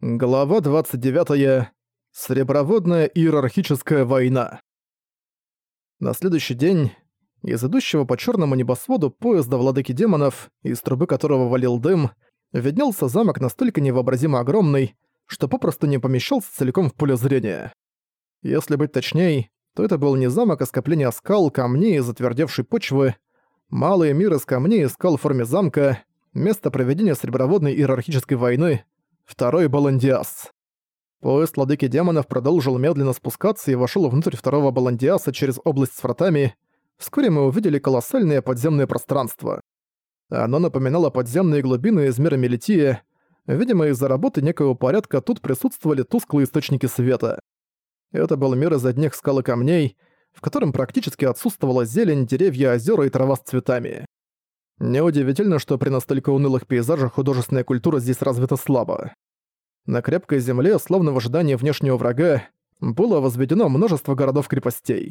Глава 29. Среброводная иерархическая война. На следующий день из идущего по черному небосводу поезда владыки демонов, из трубы которого валил дым, виднелся замок настолько невообразимо огромный, что попросту не помещался целиком в поле зрения. Если быть точней, то это был не замок, а скопление скал, камней и затвердевшей почвы, малый мир из камней и скал в форме замка, место проведения среброводной иерархической войны — Второй Баландиас. Поезд владыки демонов продолжил медленно спускаться и вошел внутрь второго Баландиаса через область с вратами. Вскоре мы увидели колоссальное подземное пространство. Оно напоминало подземные глубины из мира Мелития. Видимо, из-за работы некого порядка тут присутствовали тусклые источники света. Это был мир из одних скал и камней, в котором практически отсутствовала зелень, деревья, озера и трава с цветами. Неудивительно, что при настолько унылых пейзажах художественная культура здесь развита слабо. На крепкой земле, словно в ожидании внешнего врага, было возведено множество городов-крепостей.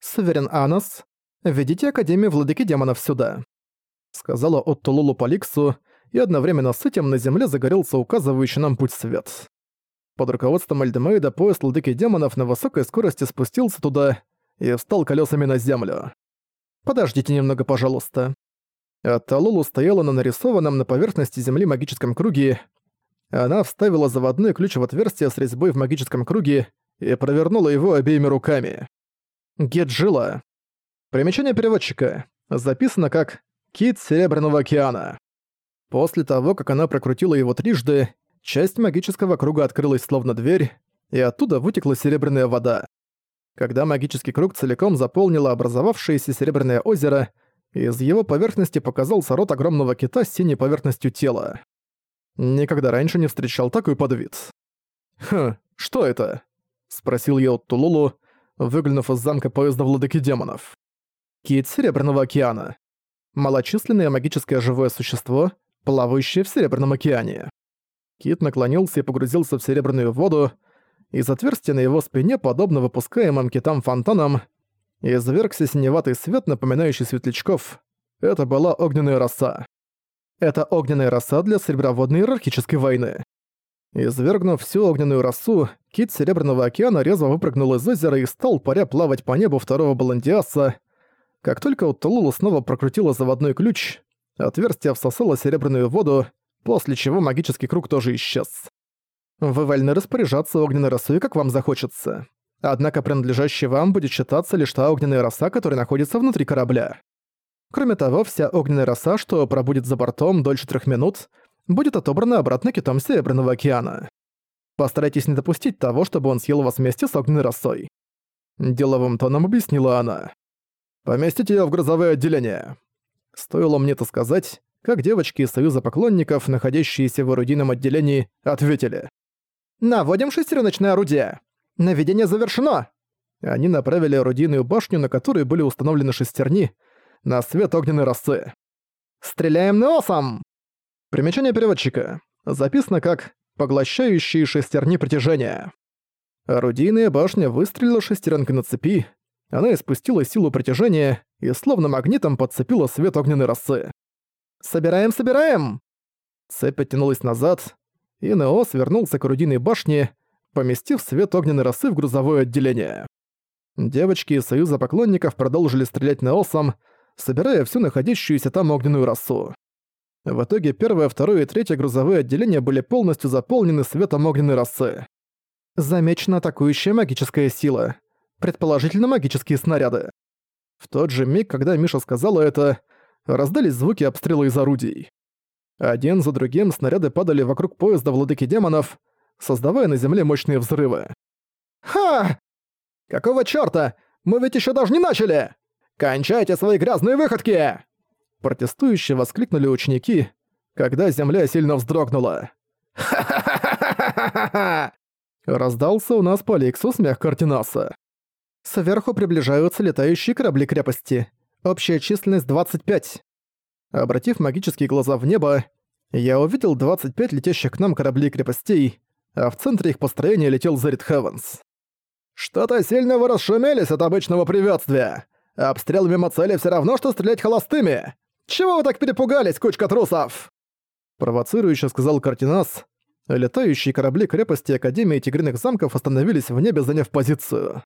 «Суверен Анос, ведите Академию Владыки Демонов сюда», сказала Оттулулу Поликсу, и одновременно с этим на земле загорелся указывающий нам путь свет. Под руководством Альдемейда поезд Владыки Демонов на высокой скорости спустился туда и встал колесами на землю. «Подождите немного, пожалуйста», а Талулу стояла на нарисованном на поверхности земли магическом круге. Она вставила заводной ключ в отверстие с резьбой в магическом круге и провернула его обеими руками. Геджила. Примечание переводчика. Записано как «Кит Серебряного океана». После того, как она прокрутила его трижды, часть магического круга открылась словно дверь, и оттуда вытекла серебряная вода. Когда магический круг целиком заполнило образовавшееся серебряное озеро, из его поверхности показался рот огромного кита с синей поверхностью тела. Никогда раньше не встречал такой подвид. «Хм, что это?» — спросил я от Тулулу, выглянув из замка поезда владыки демонов. Кит Серебряного океана. Малочисленное магическое живое существо, плавающее в Серебряном океане. Кит наклонился и погрузился в серебряную воду, из отверстия на его спине, подобно выпускаемым китам фонтанам, извергся синеватый свет, напоминающий светлячков. Это была огненная роса. Это огненная роса для сереброводной иерархической войны. Извергнув всю огненную росу, кит Серебряного океана резво выпрыгнул из озера и стал паря плавать по небу второго Баландиаса. Как только Уттулула снова прокрутила заводной ключ, отверстие всосало серебряную воду, после чего магический круг тоже исчез. Вы вольны распоряжаться огненной росой, как вам захочется. Однако принадлежащей вам будет считаться лишь та огненная роса, которая находится внутри корабля. Кроме того, вся огненная роса, что пробудет за бортом дольше трех минут, будет отобрана обратно китом Серебряного океана. Постарайтесь не допустить того, чтобы он съел вас вместе с огненной росой. Деловым тоном объяснила она. Поместите её в грузовое отделение. Стоило мне это сказать, как девочки из Союза поклонников, находящиеся в орудийном отделении, ответили. «Наводим шестереночное орудие!» Наведение завершено!» Они направили орудийную башню, на которой были установлены шестерни, на свет огненной росы. «Стреляем носом!» Примечание переводчика. Записано как «поглощающие шестерни притяжения». Орудийная башня выстрелила шестеренкой на цепи, она испустила силу притяжения и словно магнитом подцепила свет огненной росы. «Собираем, собираем!» Цепь оттянулась назад, и Нео свернулся к орудийной башне, поместив свет огненной росы в грузовое отделение. Девочки из Союза поклонников продолжили стрелять на осом, собирая всю находящуюся там огненную росу. В итоге первое, второе и третье грузовые отделения были полностью заполнены светом огненной росы. Замечена атакующая магическая сила. Предположительно, магические снаряды. В тот же миг, когда Миша сказала это, раздались звуки обстрела из орудий. Один за другим снаряды падали вокруг поезда владыки демонов, создавая на земле мощные взрывы. «Ха! Какого чёрта? Мы ведь ещё даже не начали! Кончайте свои грязные выходки!» Протестующие воскликнули ученики, когда земля сильно вздрогнула. «Ха-ха-ха-ха-ха-ха-ха!» Раздался у нас по Ликсу смех Картинаса. Сверху приближаются летающие корабли крепости. Общая численность 25. Обратив магические глаза в небо, я увидел 25 летящих к нам кораблей крепостей, а в центре их построения летел Зарит Хевенс. «Что-то сильно вы расшумелись от обычного приветствия. Обстрел мимо цели все равно, что стрелять холостыми. Чего вы так перепугались, кучка трусов?» Провоцирующе сказал Картинас, Летающие корабли крепости Академии Тигриных Замков остановились в небе, заняв позицию.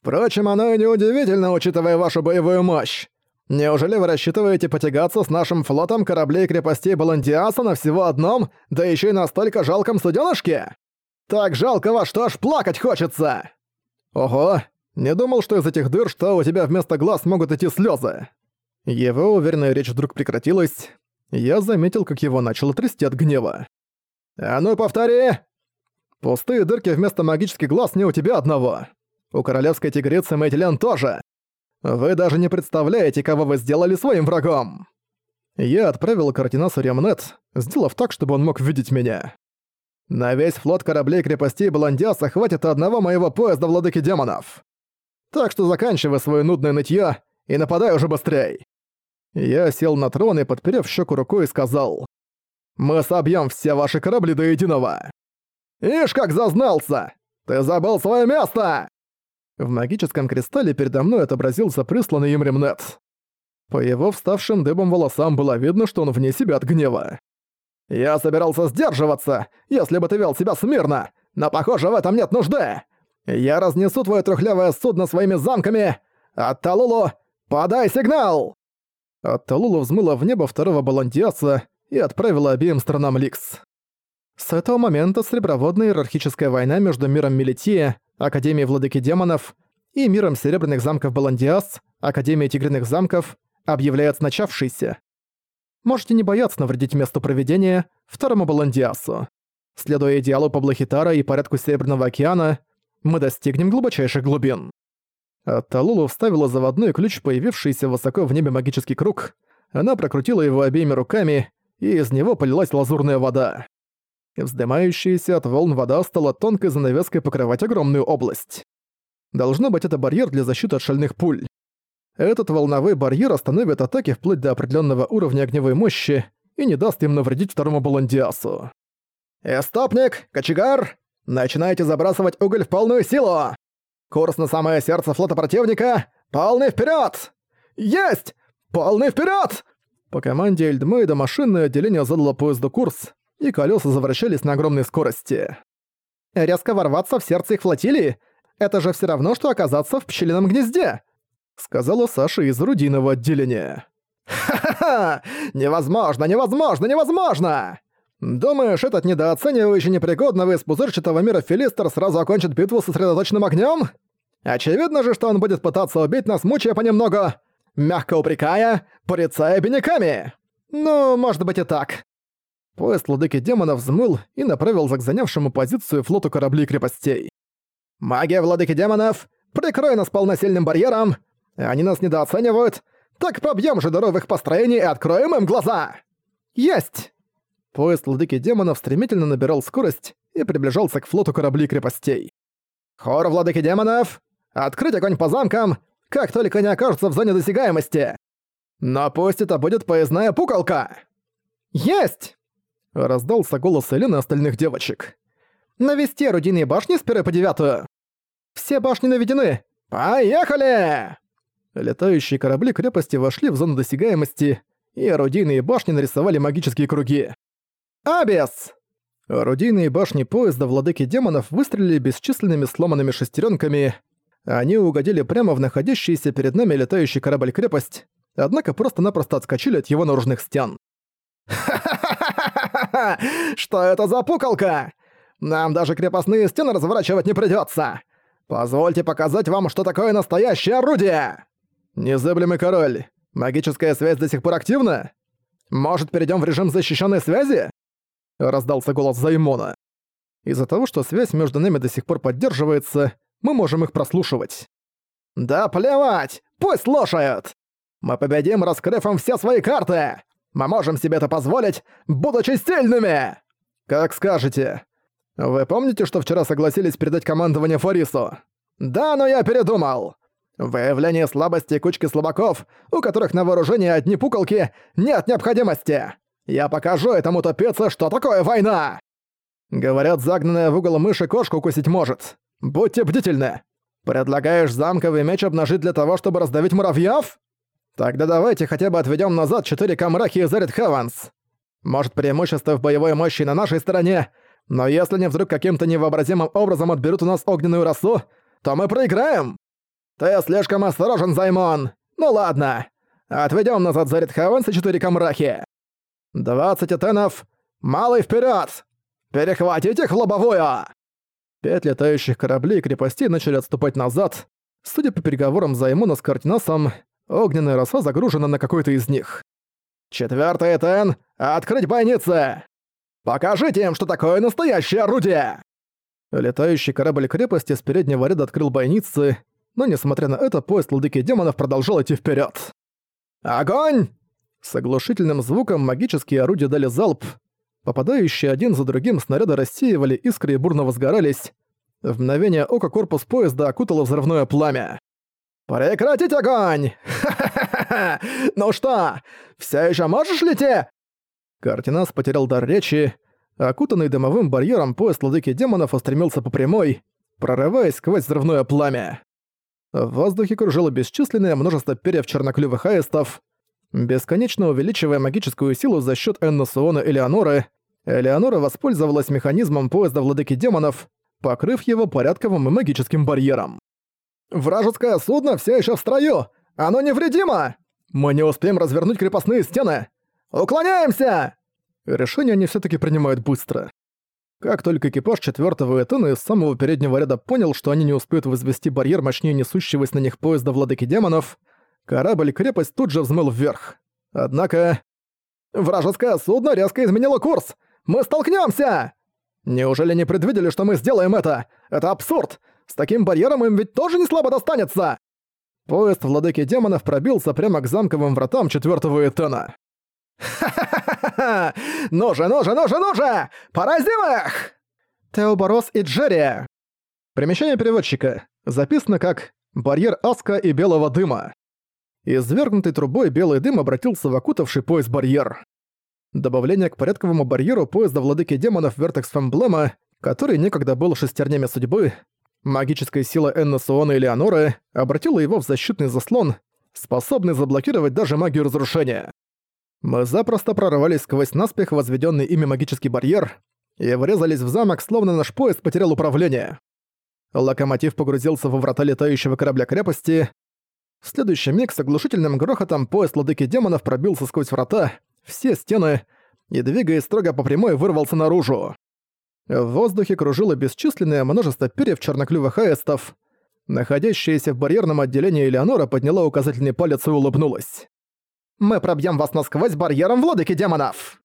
«Впрочем, оно и неудивительно, учитывая вашу боевую мощь. Неужели вы рассчитываете потягаться с нашим флотом кораблей крепостей Баландиаса на всего одном, да еще и настолько жалком суденышке? Так жалко вас, что аж плакать хочется!» «Ого, не думал, что из этих дыр, что у тебя вместо глаз могут идти слезы. Его уверенная речь вдруг прекратилась. Я заметил, как его начало трясти от гнева. «А ну повтори!» «Пустые дырки вместо магических глаз не у тебя одного. У королевской тигрицы Мэйтилен тоже. Вы даже не представляете, кого вы сделали своим врагом!» Я отправил Картинасу Ремнет, сделав так, чтобы он мог видеть меня. На весь флот кораблей крепостей Баландиаса хватит одного моего поезда владыки демонов. Так что заканчивай свое нудное нытье и нападай уже быстрей. Я сел на трон и, подперев щеку рукой, сказал. «Мы собьем все ваши корабли до единого!» «Ишь, как зазнался! Ты забыл свое место!» В магическом кристалле передо мной отобразился присланный им ремнет. По его вставшим дыбом волосам было видно, что он вне себя от гнева. «Я собирался сдерживаться, если бы ты вел себя смирно, но, похоже, в этом нет нужды! Я разнесу твое трухлявое судно своими замками! От Талулу подай сигнал!» От Талулу взмыла в небо второго баландиаса и отправила обеим сторонам Ликс. С этого момента среброводная иерархическая война между миром Мелития Академией Владыки Демонов и миром Серебряных Замков Баландиас, Академией Тигриных Замков, объявляется начавшейся. Можете не бояться навредить месту проведения второму Баландиасу. Следуя идеалу Паблохитара и порядку Серебряного океана, мы достигнем глубочайших глубин. Талулу вставила заводной ключ, появившийся высоко в небе магический круг. Она прокрутила его обеими руками, и из него полилась лазурная вода. Вздымающаяся от волн вода стала тонкой занавеской покрывать огромную область. Должно быть, это барьер для защиты от шальных пуль. Этот волновой барьер остановит атаки вплоть до определенного уровня огневой мощи и не даст им навредить второму Баландиасу. «Эстопник! Кочегар! Начинайте забрасывать уголь в полную силу! Курс на самое сердце флота противника! Полный вперед! Есть! Полный вперед! По команде Эльдмейда машинное отделение задало поезду курс, и колеса завращались на огромной скорости. «Резко ворваться в сердце их флотилии? Это же все равно, что оказаться в пчелином гнезде!» сказала Саша из орудийного отделения. «Ха-ха-ха! Невозможно, невозможно, невозможно! Думаешь, этот недооценивающий непригодного из пузырчатого мира Филистер сразу окончит битву со сосредоточенным огнем? Очевидно же, что он будет пытаться убить нас, мучая понемногу, мягко упрекая, порицая обиняками. Ну, может быть и так. Поезд владыки демонов взмыл и направился к занявшему позицию флоту кораблей крепостей. «Магия владыки демонов! Прикрой нас полносильным барьером! Они нас недооценивают! Так пробьем же дыру в их построении и откроем им глаза!» «Есть!» Поезд владыки демонов стремительно набирал скорость и приближался к флоту кораблей крепостей. «Хор владыки демонов! Открыть огонь по замкам, как только не окажутся в зоне досягаемости! Но пусть это будет поездная пуколка!» «Есть!» Раздался голос Элины остальных девочек. «Навести орудийные башни с первой по девятую! Все башни наведены! Поехали!» Летающие корабли крепости вошли в зону досягаемости, и орудийные башни нарисовали магические круги. «Абес!» Орудийные башни поезда владыки демонов выстрелили бесчисленными сломанными шестеренками. Они угодили прямо в находящийся перед нами летающий корабль-крепость, однако просто-напросто отскочили от его наружных стен. «Ха-ха-ха! Что это за пуколка? Нам даже крепостные стены разворачивать не придётся! Позвольте показать вам, что такое настоящее орудие!» «Незыблемый король, магическая связь до сих пор активна? Может, перейдём в режим защищённой связи?» Раздался голос Займона. Из-за того, что связь между нами до сих пор поддерживается, мы можем их прослушивать. «Да плевать! Пусть слушают! Мы победим, раскрыв им все свои карты! Мы можем себе это позволить, будучи сильными!» «Как скажете. Вы помните, что вчера согласились передать командование Форису?» «Да, но я передумал. Выявление слабости кучки слабаков, у которых на вооружении одни пуколки, нет необходимости. Я покажу этому тупице, что такое война!» Говорят, загнанная в угол мыши кошку укусить может. Будьте бдительны. Предлагаешь замковый меч обнажить для того, чтобы раздавить муравьев? Тогда давайте хотя бы отведем назад четыре камраки из Эрит Хеванс. Может, преимущество в боевой мощи на нашей стороне, Но если они вдруг каким-то невообразимым образом отберут у нас огненную росу, то мы проиграем. Ты слишком осторожен, Займон. Ну ладно. Отведём назад за Ридхаунс и четыре камрахи. Двадцать этенов. Малый вперед! Перехватить их в лобовую! Пять летающих кораблей и крепостей начали отступать назад. Судя по переговорам Займона с Картинасом, огненная роса загружена на какой-то из них. Четвёртый Этен! Открыть бойницы! Покажите им, что такое настоящее орудие!» Летающий корабль крепости с переднего ряда открыл бойницы, но несмотря на это, поезд ладыки демонов продолжал идти вперед. «Огонь!» С оглушительным звуком магические орудия дали залп. Попадающие один за другим снаряды рассеивали, искры и бурно возгорались. В мгновение ока корпус поезда окутало взрывное пламя. «Прекратить огонь! Ха-ха-ха! Ну что, все еще можешь лететь?» Картинас потерял дар речи. Окутанный дымовым барьером поезд ладыки демонов устремился по прямой, прорываясь сквозь взрывное пламя. В воздухе кружило бесчисленное множество перьев черноклювых аистов, бесконечно увеличивая магическую силу за счет Энносуона Элеоноры. Элеонора воспользовалась механизмом поезда владыки демонов, покрыв его порядковым и магическим барьером. «Вражеское судно все еще в строю! Оно невредимо! Мы не успеем развернуть крепостные стены! Уклоняемся!» Решение они все таки принимают быстро. Как только экипаж четвертого этана из самого переднего ряда понял, что они не успеют возвести барьер мощнее несущегося на них поезда владыки демонов, корабль-крепость тут же взмыл вверх. Однако... «Вражеское судно резко изменило курс! Мы столкнемся! Неужели не предвидели, что мы сделаем это? Это абсурд! С таким барьером им ведь тоже не слабо достанется!» Поезд владыки демонов пробился прямо к замковым вратам четвертого этана. «Ха-ха-ха-ха! Ну же, ну же, ну же, ну же! Поразим их!» Теоборос и Джерри. Примечание переводчика. Записано как «барьер Аска и белого дыма». Извергнутой трубой белый дым обратился в окутавший поезд барьер. Добавление к порядковому барьеру поезда владыки демонов Вертекс Фэмблема, который некогда был шестернями судьбы, магическая сила Энносуона и Леоноры обратила его в защитный заслон, способный заблокировать даже магию разрушения. Мы запросто прорвались сквозь наспех возведенный ими магический барьер и врезались в замок, словно наш поезд потерял управление. Локомотив погрузился во врата летающего корабля крепости. В следующий миг с оглушительным грохотом поезд ладыки демонов пробился сквозь врата, все стены, и, двигаясь строго по прямой, вырвался наружу. В воздухе кружило бесчисленное множество перьев черноклювых аистов. Находящаяся в барьерном отделении Элеонора подняла указательный палец и улыбнулась. Мы пробьем вас насквозь барьером владыки демонов!»